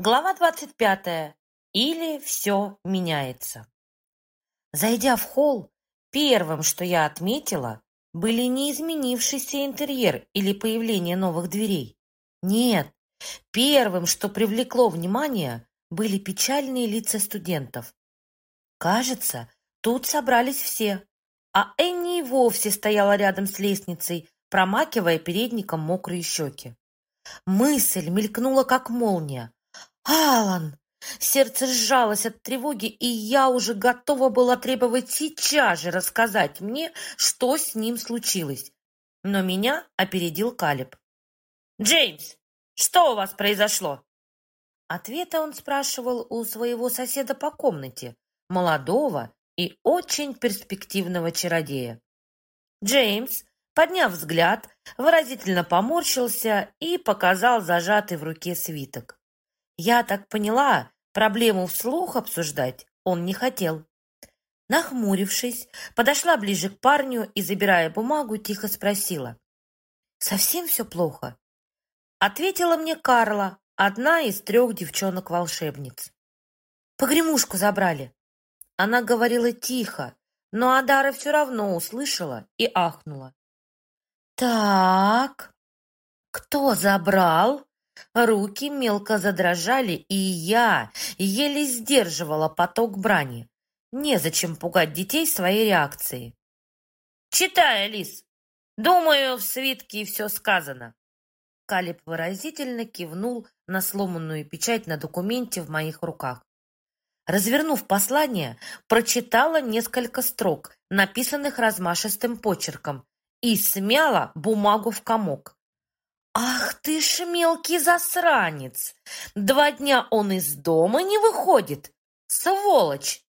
Глава 25. Или все меняется. Зайдя в холл, первым, что я отметила, были не изменившийся интерьер или появление новых дверей. Нет, первым, что привлекло внимание, были печальные лица студентов. Кажется, тут собрались все, а Энни и вовсе стояла рядом с лестницей, промакивая передником мокрые щеки. Мысль мелькнула, как молния. «Алан!» Сердце сжалось от тревоги, и я уже готова была требовать сейчас же рассказать мне, что с ним случилось. Но меня опередил Калиб. «Джеймс, что у вас произошло?» Ответа он спрашивал у своего соседа по комнате, молодого и очень перспективного чародея. Джеймс, подняв взгляд, выразительно поморщился и показал зажатый в руке свиток. Я так поняла, проблему вслух обсуждать он не хотел. Нахмурившись, подошла ближе к парню и, забирая бумагу, тихо спросила. «Совсем все плохо?» Ответила мне Карла, одна из трех девчонок-волшебниц. «Погремушку забрали». Она говорила тихо, но Адара все равно услышала и ахнула. «Так, кто забрал?» Руки мелко задрожали, и я еле сдерживала поток брани. Незачем пугать детей своей реакцией. «Читай, Алис! Думаю, в свитке все сказано!» Калиб выразительно кивнул на сломанную печать на документе в моих руках. Развернув послание, прочитала несколько строк, написанных размашистым почерком, и смяла бумагу в комок. «Ах ты ж мелкий засранец! Два дня он из дома не выходит! Сволочь!»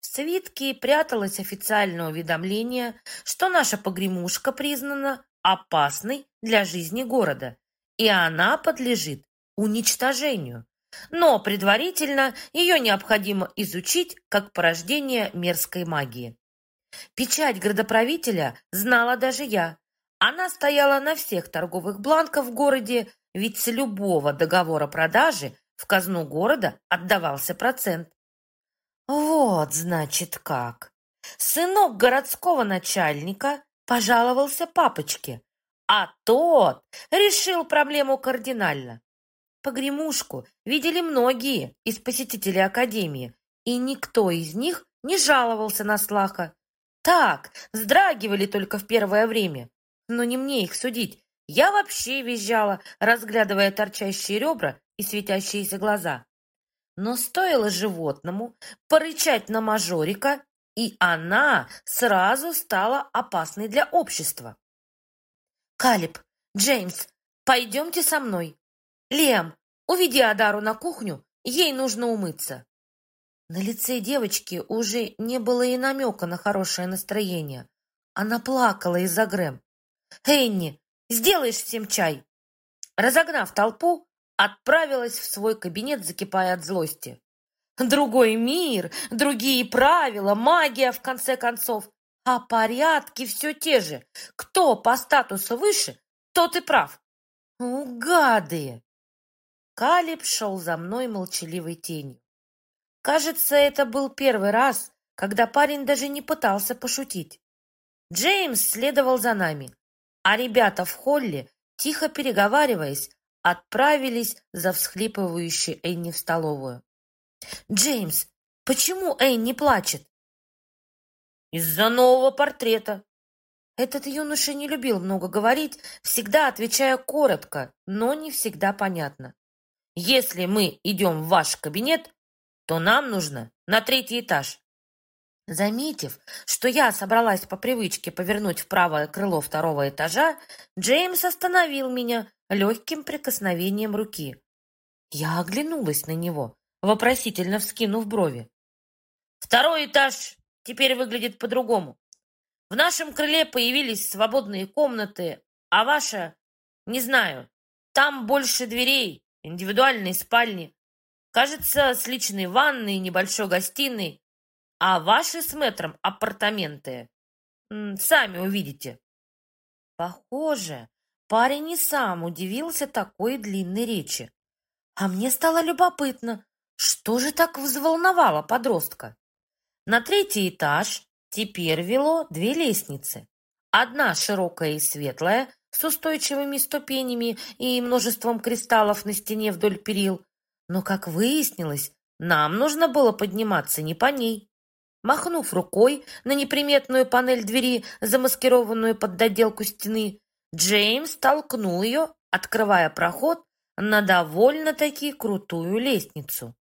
В свитке пряталось официальное уведомление, что наша погремушка признана опасной для жизни города, и она подлежит уничтожению. Но предварительно ее необходимо изучить как порождение мерзкой магии. Печать градоправителя знала даже я, она стояла на всех торговых бланках в городе, ведь с любого договора продажи в казну города отдавался процент. Вот, значит, как. Сынок городского начальника пожаловался папочке, а тот решил проблему кардинально. Погремушку видели многие из посетителей Академии, и никто из них не жаловался на Слаха. Так, вздрагивали только в первое время. Но не мне их судить. Я вообще визжала, разглядывая торчащие ребра и светящиеся глаза. Но стоило животному порычать на мажорика, и она сразу стала опасной для общества. «Калиб, Джеймс, пойдемте со мной. Лем, уведи Адару на кухню, ей нужно умыться». На лице девочки уже не было и намека на хорошее настроение. Она плакала из-за Грэм. «Энни, сделаешь всем чай?» Разогнав толпу, отправилась в свой кабинет, закипая от злости. Другой мир, другие правила, магия, в конце концов. А порядки все те же. Кто по статусу выше, тот и прав. У, гады! Калиб шел за мной молчаливой тенью. Кажется, это был первый раз, когда парень даже не пытался пошутить. Джеймс следовал за нами а ребята в холле, тихо переговариваясь, отправились за всхлипывающей Энни в столовую. «Джеймс, почему Энни плачет?» «Из-за нового портрета». Этот юноша не любил много говорить, всегда отвечая коротко, но не всегда понятно. «Если мы идем в ваш кабинет, то нам нужно на третий этаж. Заметив, что я собралась по привычке повернуть в правое крыло второго этажа, Джеймс остановил меня легким прикосновением руки. Я оглянулась на него, вопросительно вскинув брови. «Второй этаж теперь выглядит по-другому. В нашем крыле появились свободные комнаты, а ваша, не знаю, там больше дверей, индивидуальные спальни. Кажется, с личной ванной, небольшой гостиной, а ваши с мэтром апартаменты сами увидите. Похоже, парень и сам удивился такой длинной речи. А мне стало любопытно, что же так взволновало подростка. На третий этаж теперь вело две лестницы. Одна широкая и светлая, с устойчивыми ступенями и множеством кристаллов на стене вдоль перил. Но, как выяснилось, нам нужно было подниматься не по ней. Махнув рукой на неприметную панель двери, замаскированную под доделку стены, Джеймс толкнул ее, открывая проход на довольно-таки крутую лестницу.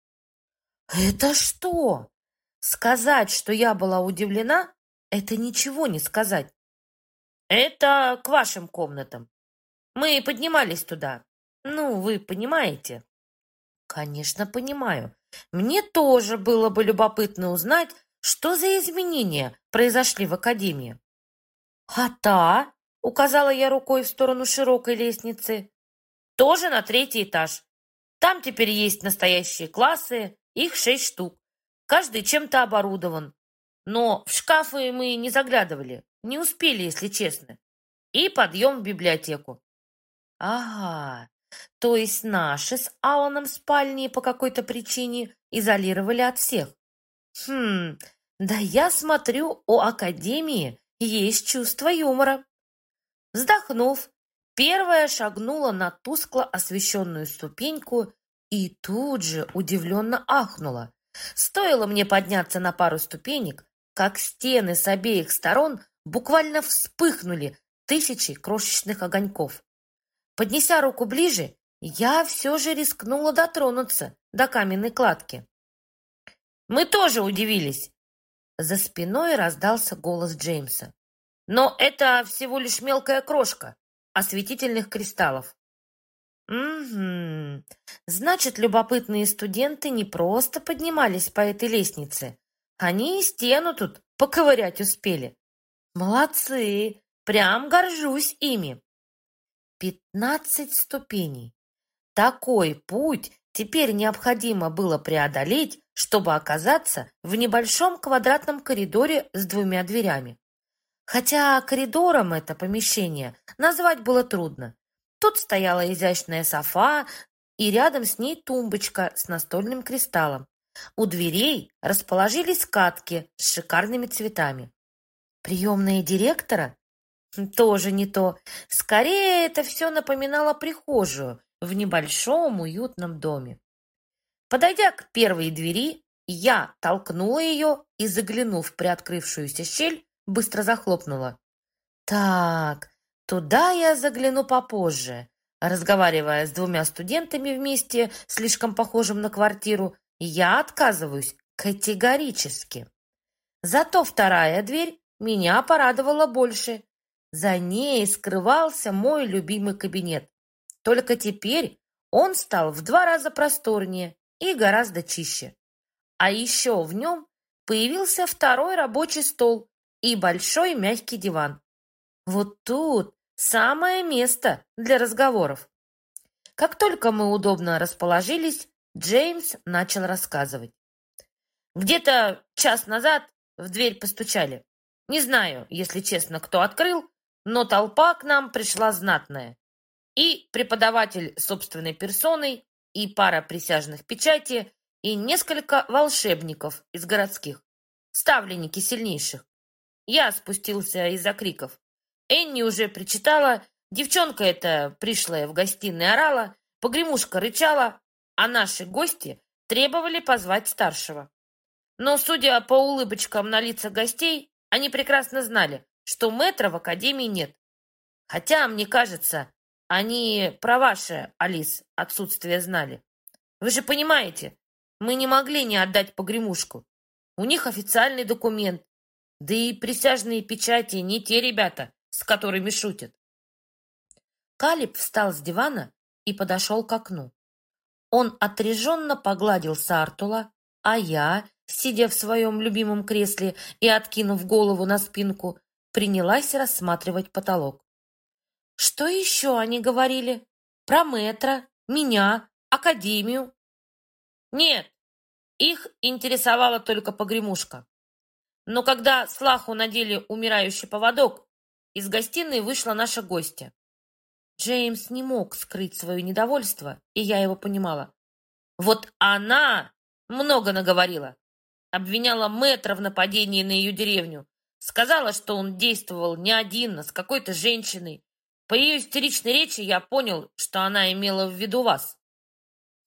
«Это что?» Сказать, что я была удивлена, это ничего не сказать. Это к вашим комнатам. Мы поднимались туда. Ну, вы понимаете? Конечно, понимаю. Мне тоже было бы любопытно узнать, что за изменения произошли в академии. А та, указала я рукой в сторону широкой лестницы, тоже на третий этаж. Там теперь есть настоящие классы, их шесть штук. Каждый чем-то оборудован. Но в шкафы мы не заглядывали. Не успели, если честно. И подъем в библиотеку. Ага, то есть наши с Аланом спальни по какой-то причине изолировали от всех. Хм, да я смотрю, у Академии есть чувство юмора. Вздохнув, первая шагнула на тускло освещенную ступеньку и тут же удивленно ахнула. Стоило мне подняться на пару ступенек, как стены с обеих сторон буквально вспыхнули тысячи крошечных огоньков. Поднеся руку ближе, я все же рискнула дотронуться до каменной кладки. «Мы тоже удивились!» За спиной раздался голос Джеймса. «Но это всего лишь мелкая крошка осветительных кристаллов. Угу. Значит, любопытные студенты не просто поднимались по этой лестнице. Они и стену тут поковырять успели. Молодцы! Прям горжусь ими. Пятнадцать ступеней. Такой путь теперь необходимо было преодолеть, чтобы оказаться в небольшом квадратном коридоре с двумя дверями. Хотя коридором это помещение назвать было трудно. Тут стояла изящная софа, и рядом с ней тумбочка с настольным кристаллом. У дверей расположились катки с шикарными цветами. Приемная директора? Тоже не то. Скорее, это все напоминало прихожую в небольшом уютном доме. Подойдя к первой двери, я толкнула ее и, заглянув в приоткрывшуюся щель, быстро захлопнула. Так, Туда я загляну попозже. Разговаривая с двумя студентами вместе, слишком похожим на квартиру, я отказываюсь категорически. Зато вторая дверь меня порадовала больше. За ней скрывался мой любимый кабинет. Только теперь он стал в два раза просторнее и гораздо чище. А еще в нем появился второй рабочий стол и большой мягкий диван. Вот тут Самое место для разговоров. Как только мы удобно расположились, Джеймс начал рассказывать. Где-то час назад в дверь постучали. Не знаю, если честно, кто открыл, но толпа к нам пришла знатная. И преподаватель собственной персоной, и пара присяжных печати, и несколько волшебников из городских, ставленники сильнейших. Я спустился из-за криков. Энни уже причитала, девчонка эта пришлая в гостиной орала, погремушка рычала, а наши гости требовали позвать старшего. Но, судя по улыбочкам на лицах гостей, они прекрасно знали, что мэтра в академии нет. Хотя, мне кажется, они про ваше, Алис, отсутствие знали. Вы же понимаете, мы не могли не отдать погремушку. У них официальный документ. Да и присяжные печати не те ребята, с которыми шутят. Калиб встал с дивана и подошел к окну. Он отреженно погладил Сартула, а я, сидя в своем любимом кресле и откинув голову на спинку, принялась рассматривать потолок. Что еще они говорили? Про метро, меня, академию? Нет, их интересовала только погремушка. Но когда Слаху надели умирающий поводок из гостиной вышла наша гостья. Джеймс не мог скрыть свое недовольство, и я его понимала. Вот она много наговорила. Обвиняла мэтра в нападении на ее деревню. Сказала, что он действовал не один, а с какой-то женщиной. По ее истеричной речи я понял, что она имела в виду вас.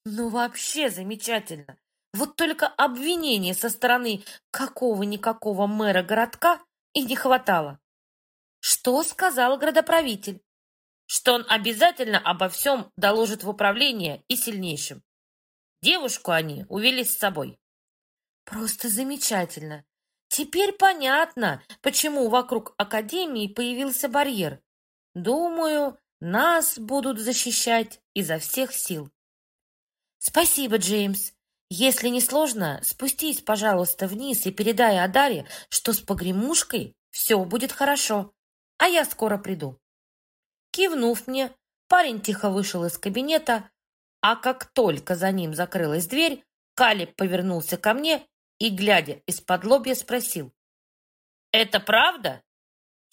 Ну, вообще замечательно. Вот только обвинения со стороны какого-никакого мэра городка и не хватало. Что сказал градоправитель? Что он обязательно обо всем доложит в управление и сильнейшим. Девушку они увели с собой. Просто замечательно. Теперь понятно, почему вокруг Академии появился барьер. Думаю, нас будут защищать изо всех сил. Спасибо, Джеймс. Если не сложно, спустись, пожалуйста, вниз и передай Адаре, что с погремушкой все будет хорошо, а я скоро приду. Кивнув мне, парень тихо вышел из кабинета, а как только за ним закрылась дверь, Калиб повернулся ко мне и, глядя из-под лобья, спросил. «Это правда?»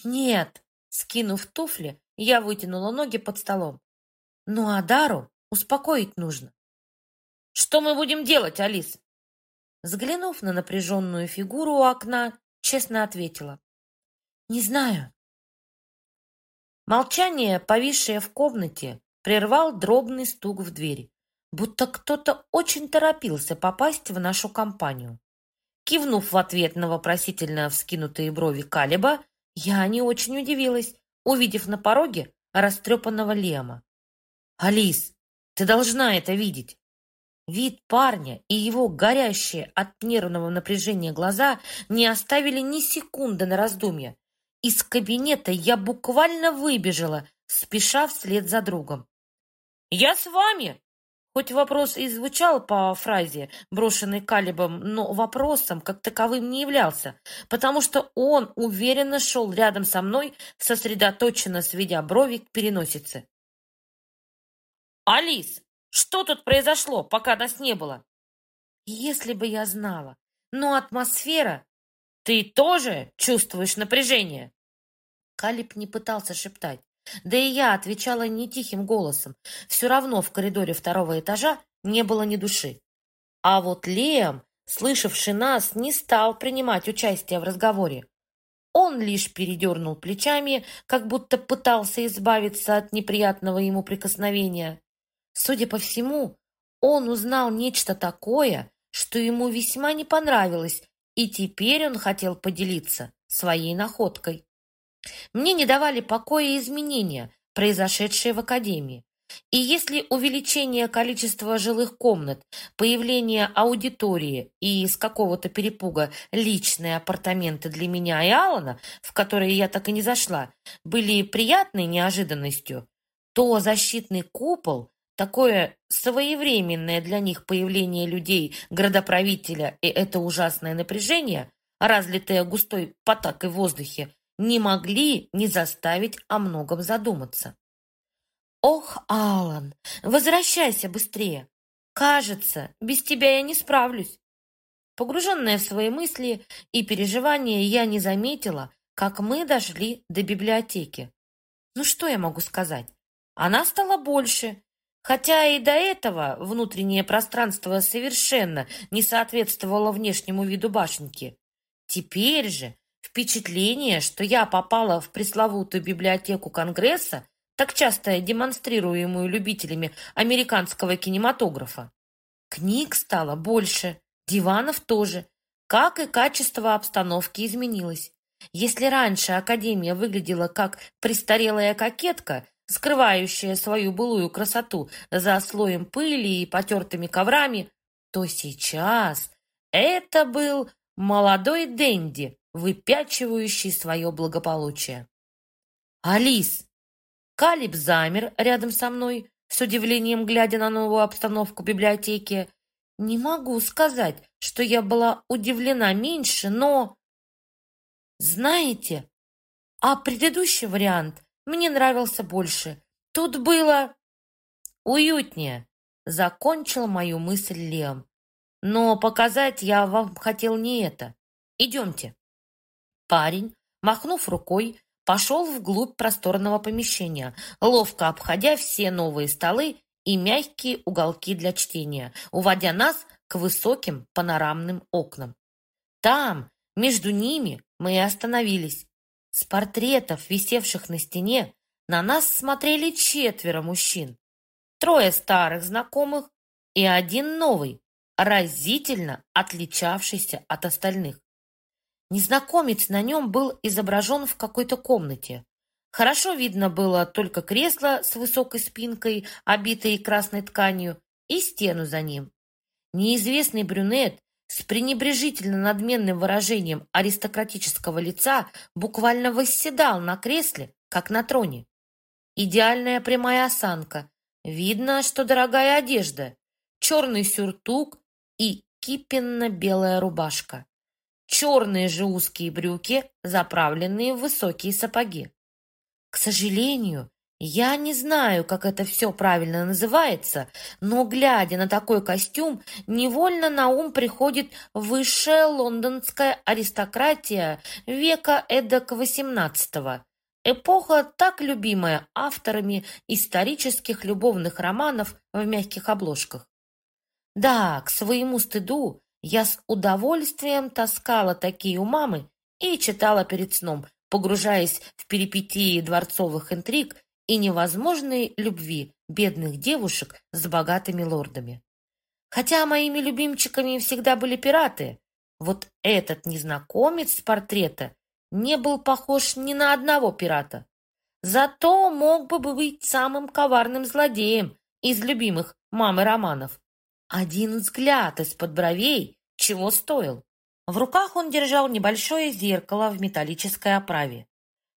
«Нет», — скинув туфли, я вытянула ноги под столом. «Ну, Адару успокоить нужно». Что мы будем делать, Алис? Взглянув на напряженную фигуру у окна, честно ответила. Не знаю. Молчание, повисшее в комнате, прервал дробный стук в дверь, будто кто-то очень торопился попасть в нашу компанию. Кивнув в ответ на вопросительно вскинутые брови Калиба, я не очень удивилась, увидев на пороге растрепанного Лема. «Алис, ты должна это видеть!» Вид парня и его горящие от нервного напряжения глаза не оставили ни секунды на раздумье. Из кабинета я буквально выбежала, спеша вслед за другом. «Я с вами!» Хоть вопрос и звучал по фразе, брошенной Калибом, но вопросом как таковым не являлся, потому что он уверенно шел рядом со мной, сосредоточенно сведя брови к переносице. «Алис, что тут произошло, пока нас не было? Если бы я знала. Но атмосфера... Ты тоже чувствуешь напряжение? Калиб не пытался шептать. Да и я отвечала не тихим голосом. Все равно в коридоре второго этажа не было ни души. А вот Лем, слышавший нас, не стал принимать участие в разговоре. Он лишь передернул плечами, как будто пытался избавиться от неприятного ему прикосновения. Судя по всему, он узнал нечто такое, что ему весьма не понравилось, и теперь он хотел поделиться своей находкой. Мне не давали покоя изменения, произошедшие в Академии. И если увеличение количества жилых комнат, появление аудитории и из какого-то перепуга личные апартаменты для меня и Алана, в которые я так и не зашла, были приятной неожиданностью, то защитный купол Такое своевременное для них появление людей, градоправителя и это ужасное напряжение, разлитое густой потакой в воздухе, не могли не заставить о многом задуматься. «Ох, Алан, возвращайся быстрее! Кажется, без тебя я не справлюсь!» Погруженная в свои мысли и переживания, я не заметила, как мы дошли до библиотеки. Ну что я могу сказать? Она стала больше, Хотя и до этого внутреннее пространство совершенно не соответствовало внешнему виду башенки. Теперь же впечатление, что я попала в пресловутую библиотеку Конгресса, так часто демонстрируемую любителями американского кинематографа. Книг стало больше, диванов тоже, как и качество обстановки изменилось. Если раньше Академия выглядела как престарелая кокетка, скрывающая свою былую красоту за слоем пыли и потертыми коврами, то сейчас это был молодой Дэнди, выпячивающий свое благополучие. «Алис!» Калиб замер рядом со мной, с удивлением глядя на новую обстановку библиотеки. Не могу сказать, что я была удивлена меньше, но... Знаете, а предыдущий вариант мне нравился больше. Тут было уютнее, закончил мою мысль Лем. Но показать я вам хотел не это. Идемте. Парень, махнув рукой, пошел вглубь просторного помещения, ловко обходя все новые столы и мягкие уголки для чтения, уводя нас к высоким панорамным окнам. Там, между ними, мы и остановились. С портретов, висевших на стене, на нас смотрели четверо мужчин. Трое старых знакомых и один новый, разительно отличавшийся от остальных. Незнакомец на нем был изображен в какой-то комнате. Хорошо видно было только кресло с высокой спинкой, обитой красной тканью, и стену за ним. Неизвестный брюнет с пренебрежительно надменным выражением аристократического лица буквально восседал на кресле, как на троне. Идеальная прямая осанка. Видно, что дорогая одежда. Черный сюртук и кипенно-белая рубашка. Черные же узкие брюки, заправленные в высокие сапоги. К сожалению, я не знаю, как это все правильно называется, но, глядя на такой костюм, невольно на ум приходит высшая лондонская аристократия века эдак XVIII. Эпоха, так любимая авторами исторических любовных романов в мягких обложках. Да, к своему стыду, я с удовольствием таскала такие у мамы и читала перед сном, погружаясь в перипетии дворцовых интриг и невозможной любви бедных девушек с богатыми лордами. Хотя моими любимчиками всегда были пираты, вот этот незнакомец с портрета не был похож ни на одного пирата. Зато мог бы быть самым коварным злодеем из любимых мамы романов. Один взгляд из-под бровей чего стоил. В руках он держал небольшое зеркало в металлической оправе.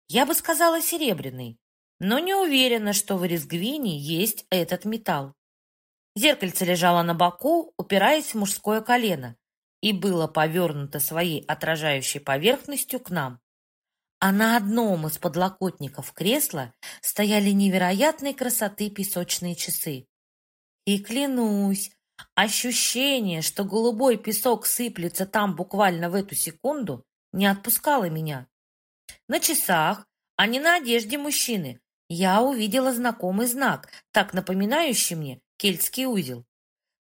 Я бы сказала серебряный, но не уверена, что в резгвине есть этот металл. Зеркальце лежало на боку, упираясь в мужское колено, и было повернуто своей отражающей поверхностью к нам. А на одном из подлокотников кресла стояли невероятной красоты песочные часы. И клянусь, Ощущение, что голубой песок сыплется там буквально в эту секунду, не отпускало меня. На часах, а не на одежде мужчины, я увидела знакомый знак, так напоминающий мне кельтский узел.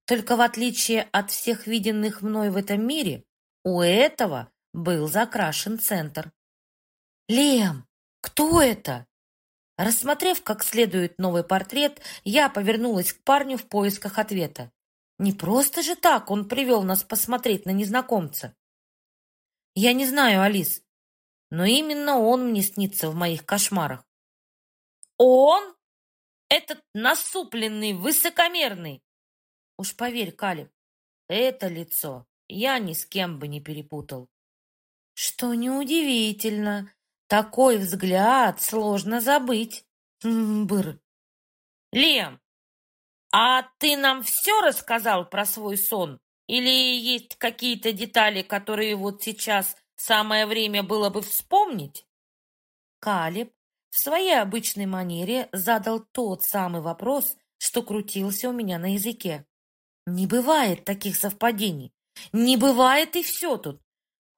Только в отличие от всех виденных мной в этом мире, у этого был закрашен центр. «Лем, кто это?» Рассмотрев как следует новый портрет, я повернулась к парню в поисках ответа. Не просто же так он привел нас посмотреть на незнакомца. Я не знаю, Алис, но именно он мне снится в моих кошмарах. Он? Этот насупленный, высокомерный. Уж поверь, Калиб, это лицо я ни с кем бы не перепутал. Что неудивительно, такой взгляд сложно забыть. Бр. Лем, «А ты нам все рассказал про свой сон? Или есть какие-то детали, которые вот сейчас самое время было бы вспомнить?» Калиб в своей обычной манере задал тот самый вопрос, что крутился у меня на языке. «Не бывает таких совпадений. Не бывает и все тут.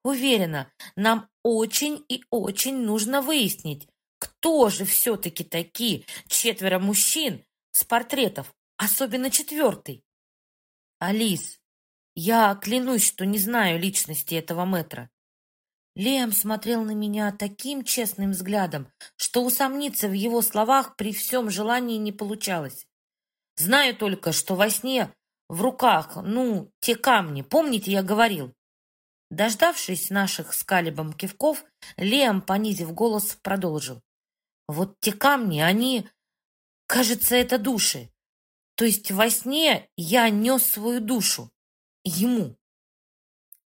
Уверена, нам очень и очень нужно выяснить, кто же все-таки такие четверо мужчин с портретов Особенно четвертый. Алис, я клянусь, что не знаю личности этого мэтра. Лем смотрел на меня таким честным взглядом, что усомниться в его словах при всем желании не получалось. Знаю только, что во сне в руках, ну, те камни, помните, я говорил? Дождавшись наших с Калибом кивков, Лем, понизив голос, продолжил. Вот те камни, они... Кажется, это души. То есть во сне я нес свою душу ему.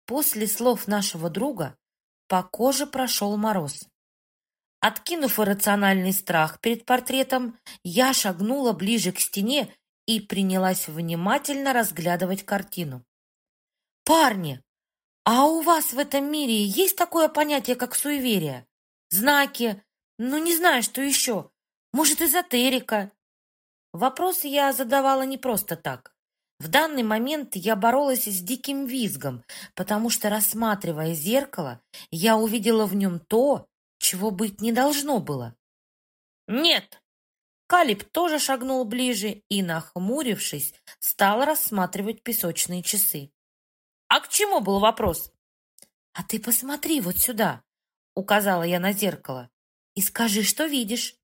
После слов нашего друга по коже прошел мороз. Откинув иррациональный страх перед портретом, я шагнула ближе к стене и принялась внимательно разглядывать картину. «Парни, а у вас в этом мире есть такое понятие, как суеверие? Знаки? Ну, не знаю, что еще. Может, эзотерика? Вопрос я задавала не просто так. В данный момент я боролась с диким визгом, потому что, рассматривая зеркало, я увидела в нем то, чего быть не должно было. «Нет, Калиб тоже шагнул ближе и, нахмурившись, стал рассматривать песочные часы. «А к чему был вопрос?» «А ты посмотри вот сюда», — указала я на зеркало, «и скажи, что видишь».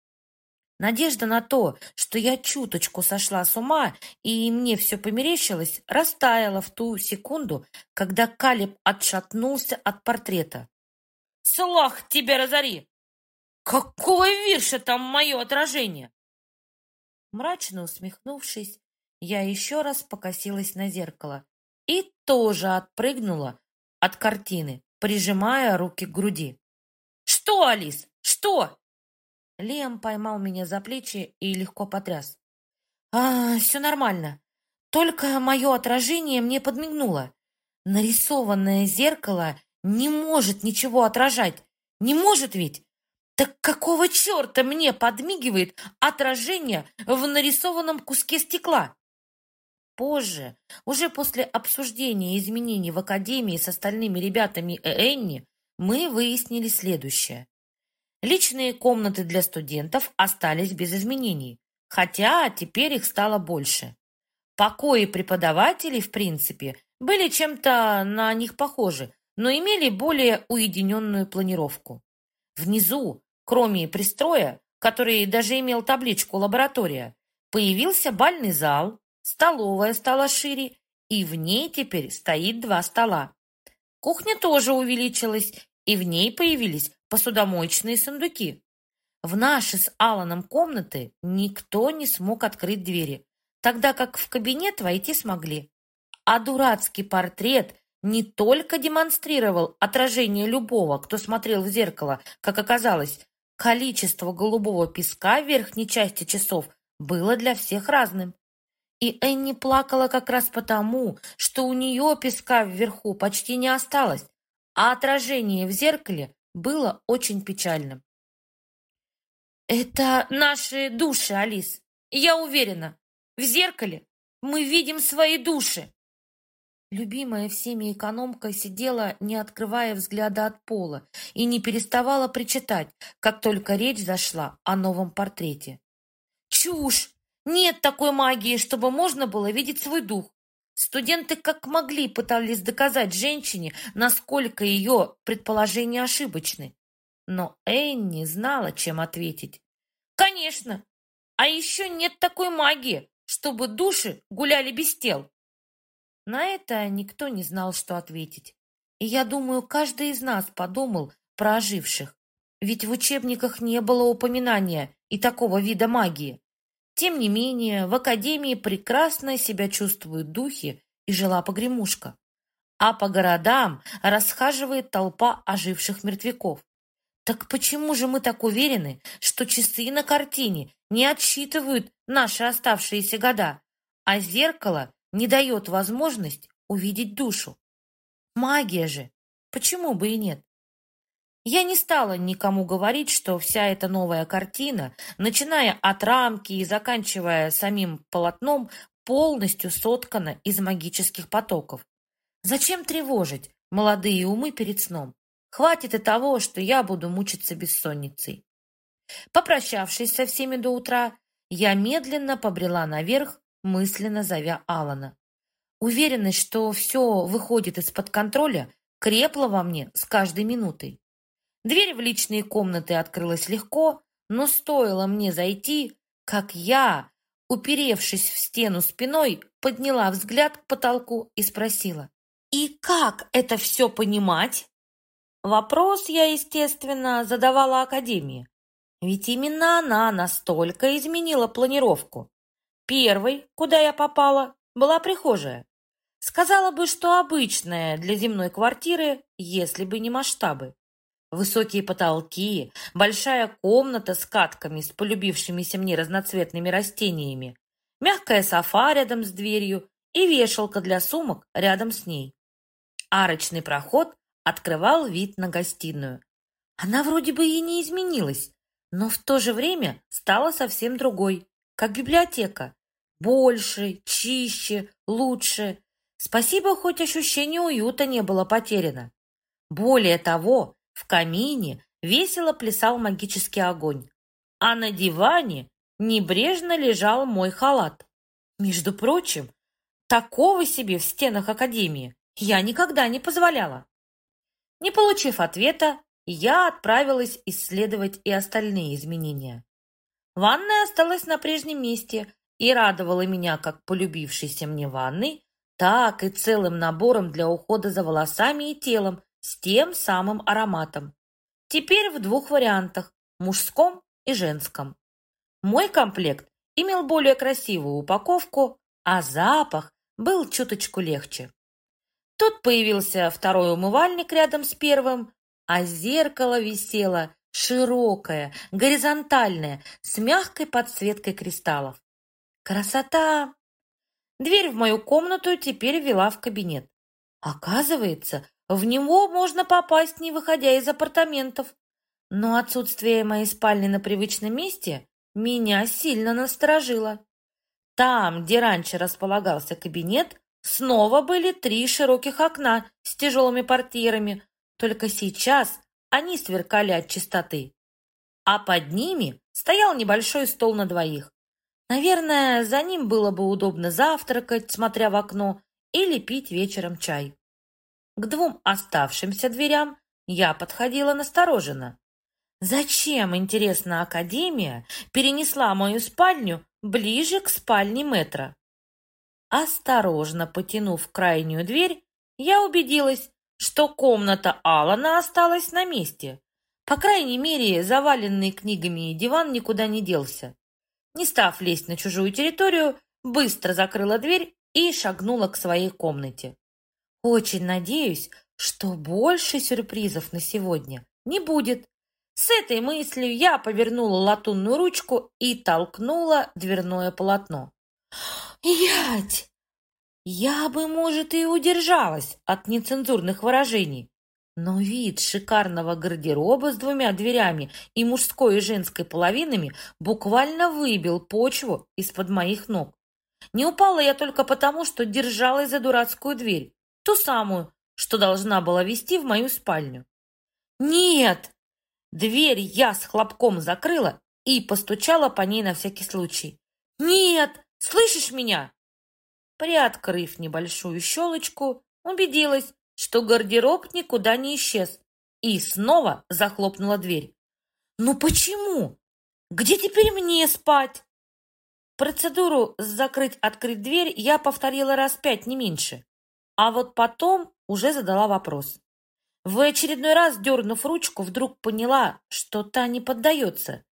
Надежда на то, что я чуточку сошла с ума и мне все померещилось, растаяла в ту секунду, когда Калиб отшатнулся от портрета. «Слах тебе разори! Какого вирша там мое отражение?» Мрачно усмехнувшись, я еще раз покосилась на зеркало и тоже отпрыгнула от картины, прижимая руки к груди. «Что, Алис, что?» Лем поймал меня за плечи и легко потряс. «А, все нормально. Только мое отражение мне подмигнуло. Нарисованное зеркало не может ничего отражать. Не может ведь? Так какого черта мне подмигивает отражение в нарисованном куске стекла?» Позже, уже после обсуждения изменений в Академии с остальными ребятами Энни, мы выяснили следующее. Личные комнаты для студентов остались без изменений, хотя теперь их стало больше. Покои преподавателей, в принципе, были чем-то на них похожи, но имели более уединенную планировку. Внизу, кроме пристроя, который даже имел табличку «лаборатория», появился бальный зал, столовая стала шире, и в ней теперь стоит два стола. Кухня тоже увеличилась, и в ней появились посудомоечные сундуки. В наши с Аланом комнаты никто не смог открыть двери, тогда как в кабинет войти смогли. А дурацкий портрет не только демонстрировал отражение любого, кто смотрел в зеркало, как оказалось, количество голубого песка в верхней части часов было для всех разным. И Энни плакала как раз потому, что у нее песка вверху почти не осталось, а отражение в зеркале было очень печальным. «Это наши души, Алис. Я уверена, в зеркале мы видим свои души». Любимая всеми экономка сидела, не открывая взгляда от пола, и не переставала причитать, как только речь зашла о новом портрете. «Чушь! Нет такой магии, чтобы можно было видеть свой дух. Студенты как могли пытались доказать женщине, насколько ее предположения ошибочны. Но Энни знала, чем ответить. «Конечно! А еще нет такой магии, чтобы души гуляли без тел!» На это никто не знал, что ответить. И я думаю, каждый из нас подумал про оживших. Ведь в учебниках не было упоминания и такого вида магии. Тем не менее, в академии прекрасно себя чувствуют духи и жила погремушка. А по городам расхаживает толпа оживших мертвяков. Так почему же мы так уверены, что часы на картине не отсчитывают наши оставшиеся года, а зеркало не дает возможность увидеть душу? Магия же! Почему бы и нет? Я не стала никому говорить, что вся эта новая картина, начиная от рамки и заканчивая самим полотном, полностью соткана из магических потоков. Зачем тревожить молодые умы перед сном? Хватит и того, что я буду мучиться бессонницей. Попрощавшись со всеми до утра, я медленно побрела наверх, мысленно зовя Алана. Уверенность, что все выходит из-под контроля, крепла во мне с каждой минутой. Дверь в личные комнаты открылась легко, но стоило мне зайти, как я, уперевшись в стену спиной, подняла взгляд к потолку и спросила. «И как это все понимать?» Вопрос я, естественно, задавала Академии. Ведь именно она настолько изменила планировку. Первой, куда я попала, была прихожая. Сказала бы, что обычная для земной квартиры, если бы не масштабы. Высокие потолки, большая комната с катками с полюбившимися мне разноцветными растениями, мягкая софа рядом с дверью и вешалка для сумок рядом с ней. Арочный проход открывал вид на гостиную. Она вроде бы и не изменилась, но в то же время стала совсем другой, как библиотека. Больше, чище, лучше. Спасибо, хоть ощущение уюта не было потеряно. Более того, в камине весело плясал магический огонь, а на диване небрежно лежал мой халат. Между прочим, такого себе в стенах академии я никогда не позволяла. Не получив ответа, я отправилась исследовать и остальные изменения. Ванная осталась на прежнем месте и радовала меня как полюбившейся мне ванной, так и целым набором для ухода за волосами и телом с тем самым ароматом. Теперь в двух вариантах – мужском и женском. Мой комплект имел более красивую упаковку, а запах был чуточку легче. Тут появился второй умывальник рядом с первым, а зеркало висело широкое, горизонтальное, с мягкой подсветкой кристаллов. Красота! Дверь в мою комнату теперь вела в кабинет. Оказывается, в него можно попасть, не выходя из апартаментов. Но отсутствие моей спальни на привычном месте меня сильно насторожило. Там, где раньше располагался кабинет, снова были три широких окна с тяжелыми портьерами, только сейчас они сверкали от чистоты. А под ними стоял небольшой стол на двоих. Наверное, за ним было бы удобно завтракать, смотря в окно, или пить вечером чай. К двум оставшимся дверям я подходила настороженно. Зачем, интересно, Академия перенесла мою спальню ближе к спальне метра? Осторожно потянув крайнюю дверь, я убедилась, что комната Алана осталась на месте. По крайней мере, заваленный книгами диван никуда не делся. Не став лезть на чужую территорию, быстро закрыла дверь и шагнула к своей комнате. Очень надеюсь, что больше сюрпризов на сегодня не будет. С этой мыслью я повернула латунную ручку и толкнула дверное полотно. «Ять!» Я бы, может, и удержалась от нецензурных выражений, но вид шикарного гардероба с двумя дверями и мужской и женской половинами буквально выбил почву из-под моих ног. Не упала я только потому, что держалась за дурацкую дверь, ту самую, что должна была вести в мою спальню. «Нет!» Дверь я с хлопком закрыла и постучала по ней на всякий случай. «Нет! Слышишь меня?» Приоткрыв небольшую щелочку, убедилась, что гардероб никуда не исчез, и снова захлопнула дверь. «Ну почему? Где теперь мне спать?» Процедуру «закрыть-открыть дверь» я повторила раз пять, не меньше. А вот потом уже задала вопрос. В очередной раз, дернув ручку, вдруг поняла, что та не поддается.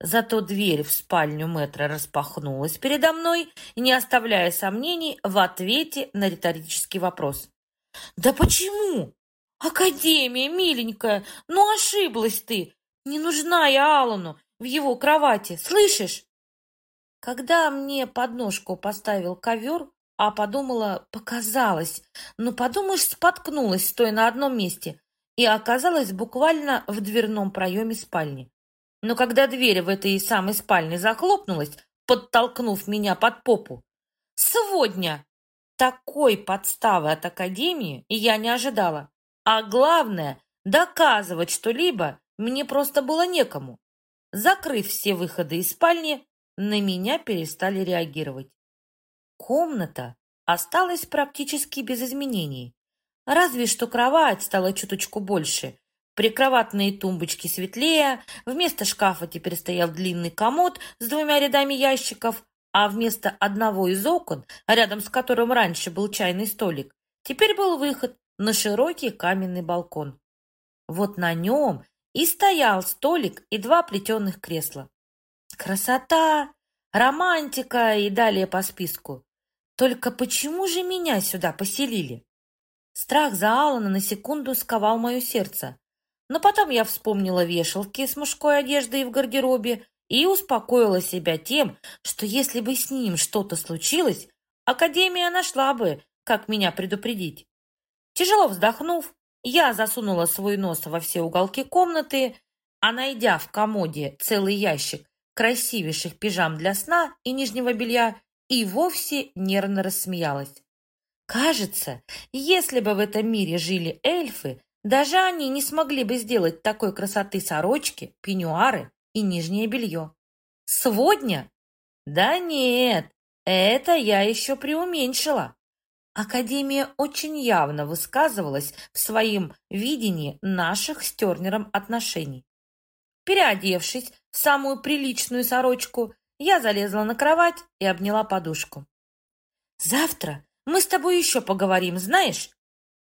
Зато дверь в спальню мэтра распахнулась передо мной, не оставляя сомнений в ответе на риторический вопрос. «Да почему? Академия, миленькая, ну ошиблась ты! Не нужна я Алану в его кровати, слышишь?» Когда мне подножку поставил ковер, а подумала, показалось. Ну, подумаешь, споткнулась, стоя на одном месте, и оказалась буквально в дверном проеме спальни. Но когда дверь в этой самой спальне захлопнулась, подтолкнув меня под попу, «Сегодня!» Такой подставы от Академии я не ожидала. А главное, доказывать что-либо мне просто было некому. Закрыв все выходы из спальни, на меня перестали реагировать. Комната осталась практически без изменений. Разве что кровать стала чуточку больше. Прикроватные тумбочки светлее, вместо шкафа теперь стоял длинный комод с двумя рядами ящиков, а вместо одного из окон, рядом с которым раньше был чайный столик, теперь был выход на широкий каменный балкон. Вот на нем и стоял столик и два плетеных кресла. Красота, романтика и далее по списку. Только почему же меня сюда поселили? Страх за Алана на секунду сковал мое сердце. Но потом я вспомнила вешалки с мужской одеждой в гардеробе и успокоила себя тем, что если бы с ним что-то случилось, Академия нашла бы, как меня предупредить. Тяжело вздохнув, я засунула свой нос во все уголки комнаты, а найдя в комоде целый ящик красивейших пижам для сна и нижнего белья, и вовсе нервно рассмеялась. Кажется, если бы в этом мире жили эльфы, даже они не смогли бы сделать такой красоты сорочки, пеньюары и нижнее белье. Сегодня Да нет, это я еще преуменьшила. Академия очень явно высказывалась в своем видении наших с Тернером отношений. Переодевшись в самую приличную сорочку, я залезла на кровать и обняла подушку. «Завтра мы с тобой еще поговорим, знаешь?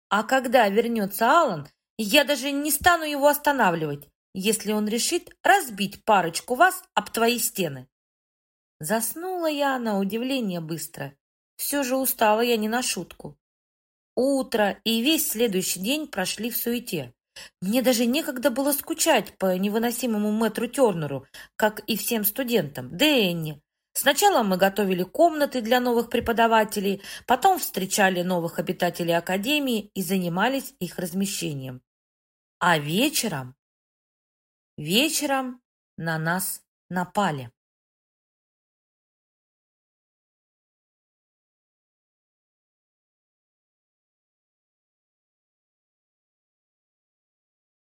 А когда вернется Алан, я даже не стану его останавливать, если он решит разбить парочку вас об твои стены». Заснула я на удивление быстро. Все же устала я не на шутку. Утро и весь следующий день прошли в суете. Мне даже некогда было скучать по невыносимому мэтру Тернеру, как и всем студентам, Дэнни. Сначала мы готовили комнаты для новых преподавателей, потом встречали новых обитателей Академии и занимались их размещением. А вечером... Вечером на нас напали.